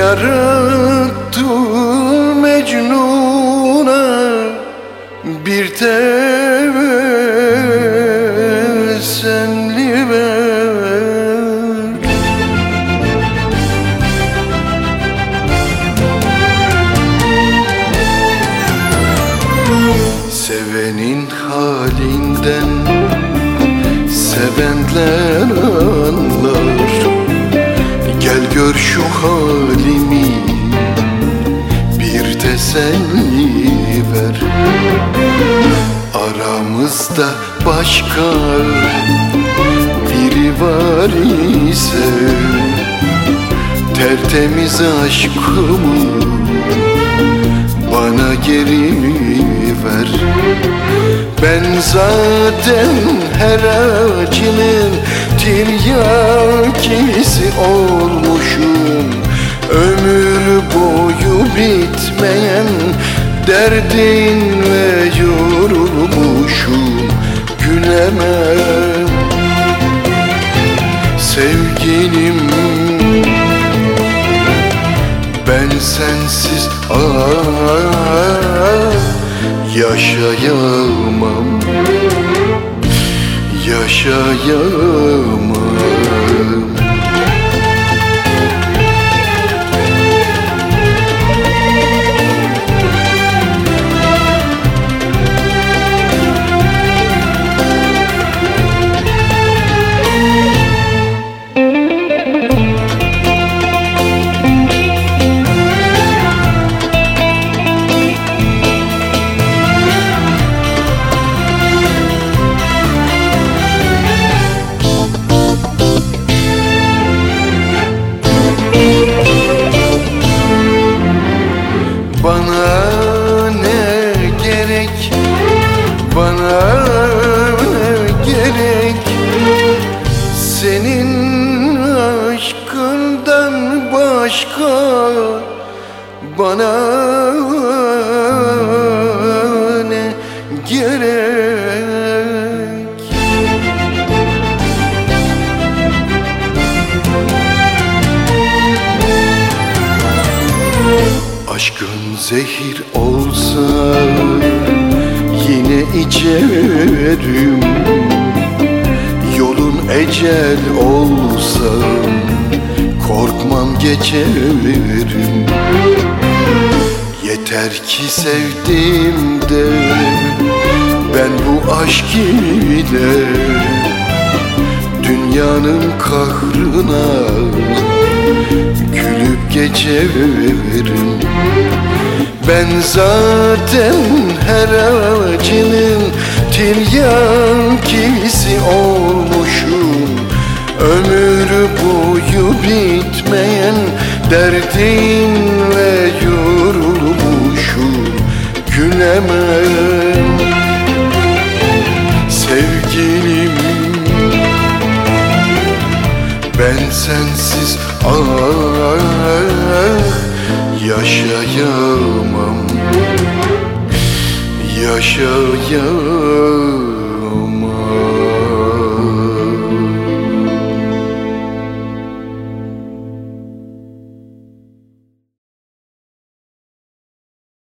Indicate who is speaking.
Speaker 1: Yarattın Mecnun'a Bir teselli ver. Sevenin halinden Sevenler gör şu halimi Bir teselli ver. Aramızda başka biri var ise Tertemiz aşkımı bana geri ver. Ben zaten her acının tiryakisi olmuşum bitmeyen derdinle yorulmuşum Gülemem sevgilim ben sensiz ah, yaşayamam. Yaşayamam Bana gerek. Senin aşkından başka Bana ne gerek? Aşkın zehir olsa yine içerim. Yolun ecel olsa korkmam geçerim. Yeter ki sevdim de ben bu aşk ile Dünyanın kahrına gülüp geçerim Ben zaten her acının tiryakisi olmuşum. Ömür boyu bitmeyen derdinle yorulmuşum. Gülemem sevgilim. Ben sensiz ah yaşayamam. Yaşayamam